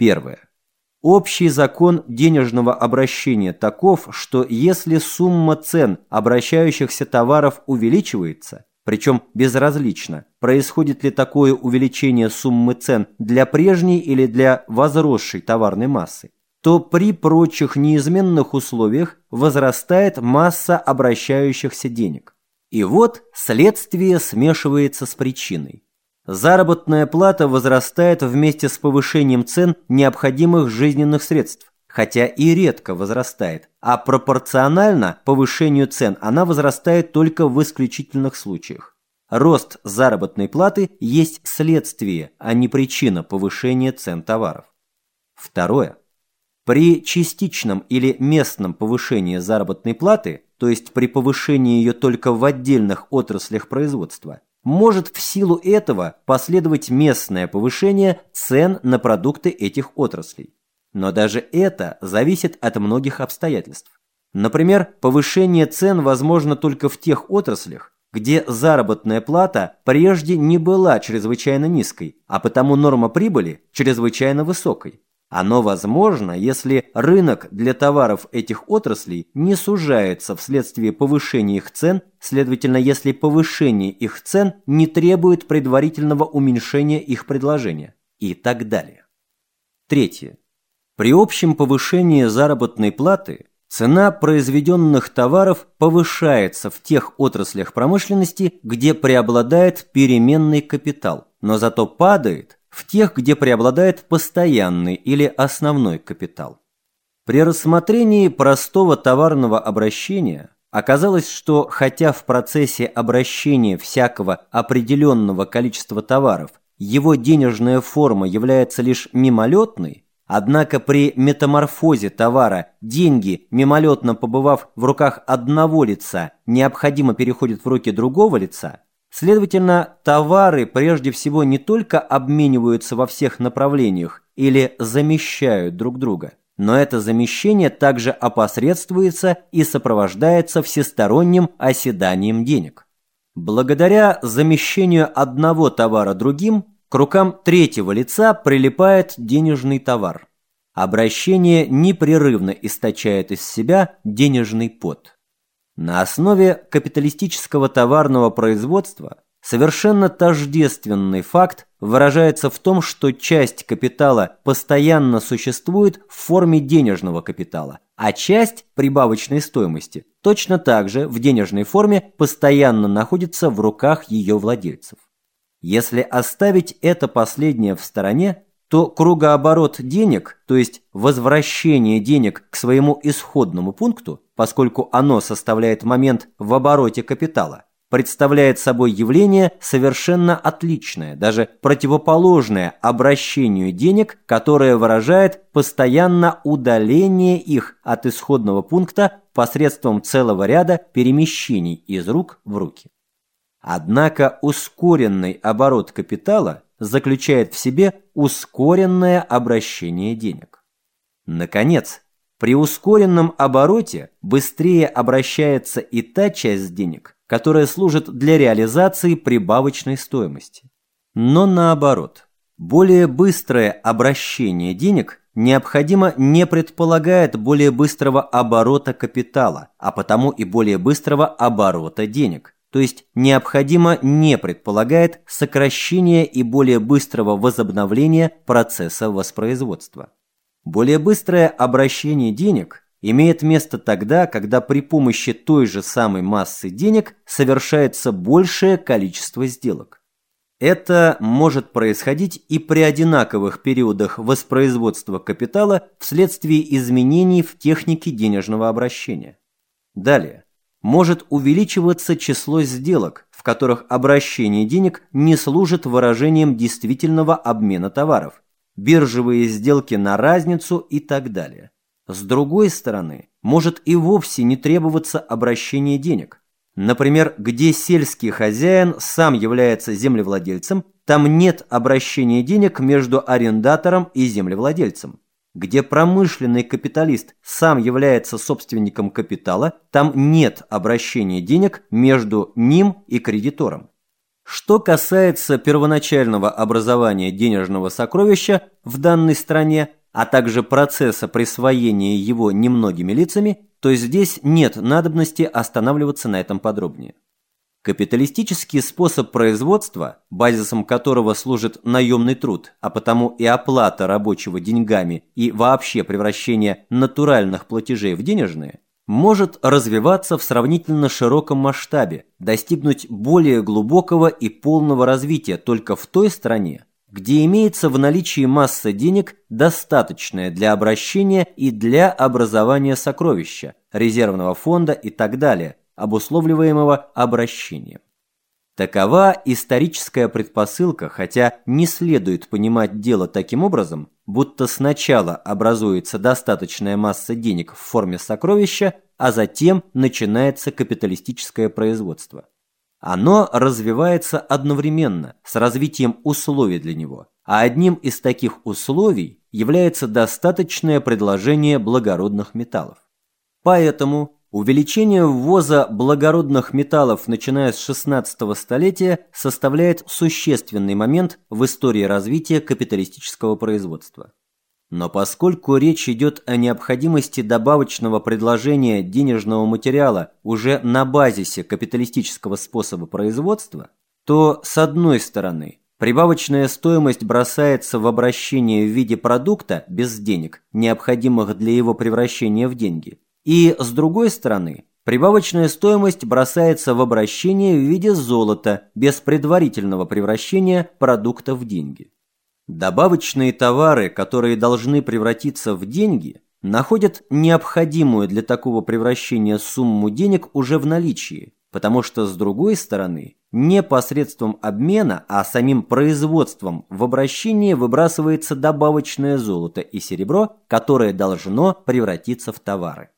Первое. Общий закон денежного обращения таков, что если сумма цен обращающихся товаров увеличивается, причем безразлично, происходит ли такое увеличение суммы цен для прежней или для возросшей товарной массы, то при прочих неизменных условиях возрастает масса обращающихся денег. И вот следствие смешивается с причиной. Заработная плата возрастает вместе с повышением цен необходимых жизненных средств, хотя и редко возрастает, а пропорционально повышению цен она возрастает только в исключительных случаях. Рост заработной платы есть следствие, а не причина повышения цен товаров. Второе. При частичном или местном повышении заработной платы, то есть при повышении ее только в отдельных отраслях производства, может в силу этого последовать местное повышение цен на продукты этих отраслей. Но даже это зависит от многих обстоятельств. Например, повышение цен возможно только в тех отраслях, где заработная плата прежде не была чрезвычайно низкой, а потому норма прибыли чрезвычайно высокой. Оно возможно, если рынок для товаров этих отраслей не сужается вследствие повышения их цен, следовательно, если повышение их цен не требует предварительного уменьшения их предложения и так далее. Третье. При общем повышении заработной платы цена произведенных товаров повышается в тех отраслях промышленности, где преобладает переменный капитал, но зато падает в тех, где преобладает постоянный или основной капитал. При рассмотрении простого товарного обращения оказалось, что хотя в процессе обращения всякого определенного количества товаров его денежная форма является лишь мимолетной, однако при метаморфозе товара деньги, мимолетно побывав в руках одного лица, необходимо переходят в руки другого лица, Следовательно, товары прежде всего не только обмениваются во всех направлениях или замещают друг друга, но это замещение также опосредствуется и сопровождается всесторонним оседанием денег. Благодаря замещению одного товара другим, к рукам третьего лица прилипает денежный товар. Обращение непрерывно источает из себя денежный пот. На основе капиталистического товарного производства совершенно тождественный факт выражается в том, что часть капитала постоянно существует в форме денежного капитала, а часть прибавочной стоимости точно так же в денежной форме постоянно находится в руках ее владельцев. Если оставить это последнее в стороне, то кругооборот денег, то есть возвращение денег к своему исходному пункту, поскольку оно составляет момент в обороте капитала, представляет собой явление совершенно отличное, даже противоположное обращению денег, которое выражает постоянно удаление их от исходного пункта посредством целого ряда перемещений из рук в руки. Однако ускоренный оборот капитала – заключает в себе ускоренное обращение денег. Наконец, при ускоренном обороте быстрее обращается и та часть денег, которая служит для реализации прибавочной стоимости. Но наоборот, более быстрое обращение денег необходимо не предполагает более быстрого оборота капитала, а потому и более быстрого оборота денег – то есть необходимо не предполагает сокращения и более быстрого возобновления процесса воспроизводства. Более быстрое обращение денег имеет место тогда, когда при помощи той же самой массы денег совершается большее количество сделок. Это может происходить и при одинаковых периодах воспроизводства капитала вследствие изменений в технике денежного обращения. Далее может увеличиваться число сделок, в которых обращение денег не служит выражением действительного обмена товаров, биржевые сделки на разницу и так далее. С другой стороны, может и вовсе не требоваться обращение денег. Например, где сельский хозяин сам является землевладельцем, там нет обращения денег между арендатором и землевладельцем. Где промышленный капиталист сам является собственником капитала, там нет обращения денег между ним и кредитором. Что касается первоначального образования денежного сокровища в данной стране, а также процесса присвоения его немногими лицами, то здесь нет надобности останавливаться на этом подробнее. Капиталистический способ производства, базисом которого служит наемный труд, а потому и оплата рабочего деньгами и вообще превращение натуральных платежей в денежные, может развиваться в сравнительно широком масштабе, достигнуть более глубокого и полного развития только в той стране, где имеется в наличии масса денег, достаточная для обращения и для образования сокровища, резервного фонда и так далее, обусловливаемого обращением. Такова историческая предпосылка, хотя не следует понимать дело таким образом, будто сначала образуется достаточная масса денег в форме сокровища, а затем начинается капиталистическое производство. Оно развивается одновременно с развитием условий для него, а одним из таких условий является достаточное предложение благородных металлов. Поэтому Увеличение ввоза благородных металлов, начиная с 16 столетия, составляет существенный момент в истории развития капиталистического производства. Но поскольку речь идет о необходимости добавочного предложения денежного материала уже на базисе капиталистического способа производства, то, с одной стороны, прибавочная стоимость бросается в обращение в виде продукта без денег, необходимых для его превращения в деньги – и, с другой стороны, прибавочная стоимость бросается в обращение в виде золота без предварительного превращения продукта в деньги. Добавочные товары, которые должны превратиться в деньги, находят необходимую для такого превращения сумму денег уже в наличии, потому что, с другой стороны, не посредством обмена, а самим производством в обращение выбрасывается добавочное золото и серебро, которое должно превратиться в товары.